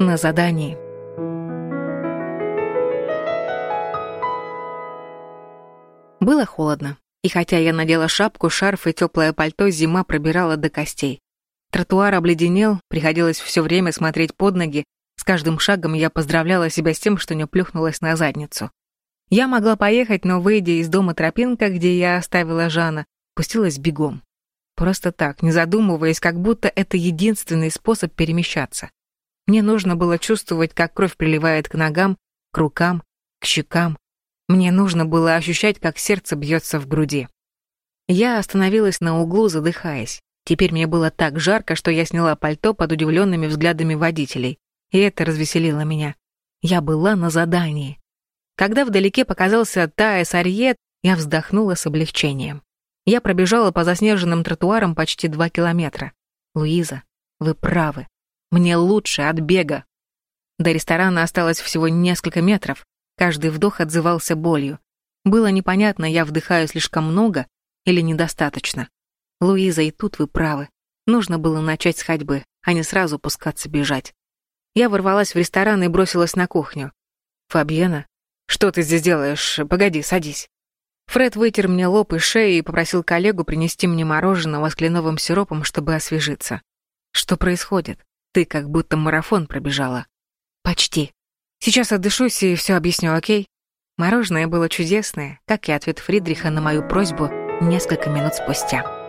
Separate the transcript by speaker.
Speaker 1: на задании. Было холодно, и хотя я надела шапку, шарф и теплое пальто, зима пробирала до костей. Тротуар обледенел, приходилось все время смотреть под ноги, с каждым шагом я поздравляла себя с тем, что не плюхнулась на задницу. Я могла поехать, но, выйдя из дома тропинка, где я оставила Жана, пустилась бегом. Просто так, не задумываясь, как будто это единственный способ перемещаться. Мне нужно было чувствовать, как кровь приливает к ногам, к рукам, к щекам. Мне нужно было ощущать, как сердце бьется в груди. Я остановилась на углу, задыхаясь. Теперь мне было так жарко, что я сняла пальто под удивленными взглядами водителей. И это развеселило меня. Я была на задании. Когда вдалеке показался Таэс Арьет, я вздохнула с облегчением. Я пробежала по заснеженным тротуарам почти два километра. Луиза, вы правы. Мне лучше от бега. До ресторана осталось всего несколько метров. Каждый вдох отзывался болью. Было непонятно, я вдыхаю слишком много или недостаточно. Луиза, и тут вы правы. Нужно было начать с ходьбы, а не сразу пускаться бежать. Я ворвалась в ресторан и бросилась на кухню. «Фабьена, «Что ты здесь делаешь? Погоди, садись». Фред вытер мне лоб и шею и попросил коллегу принести мне мороженого с кленовым сиропом, чтобы освежиться. «Что происходит? Ты как будто марафон пробежала». «Почти. Сейчас отдышусь и все объясню, окей?» Мороженое было чудесное, как и ответ Фридриха на мою просьбу несколько минут спустя.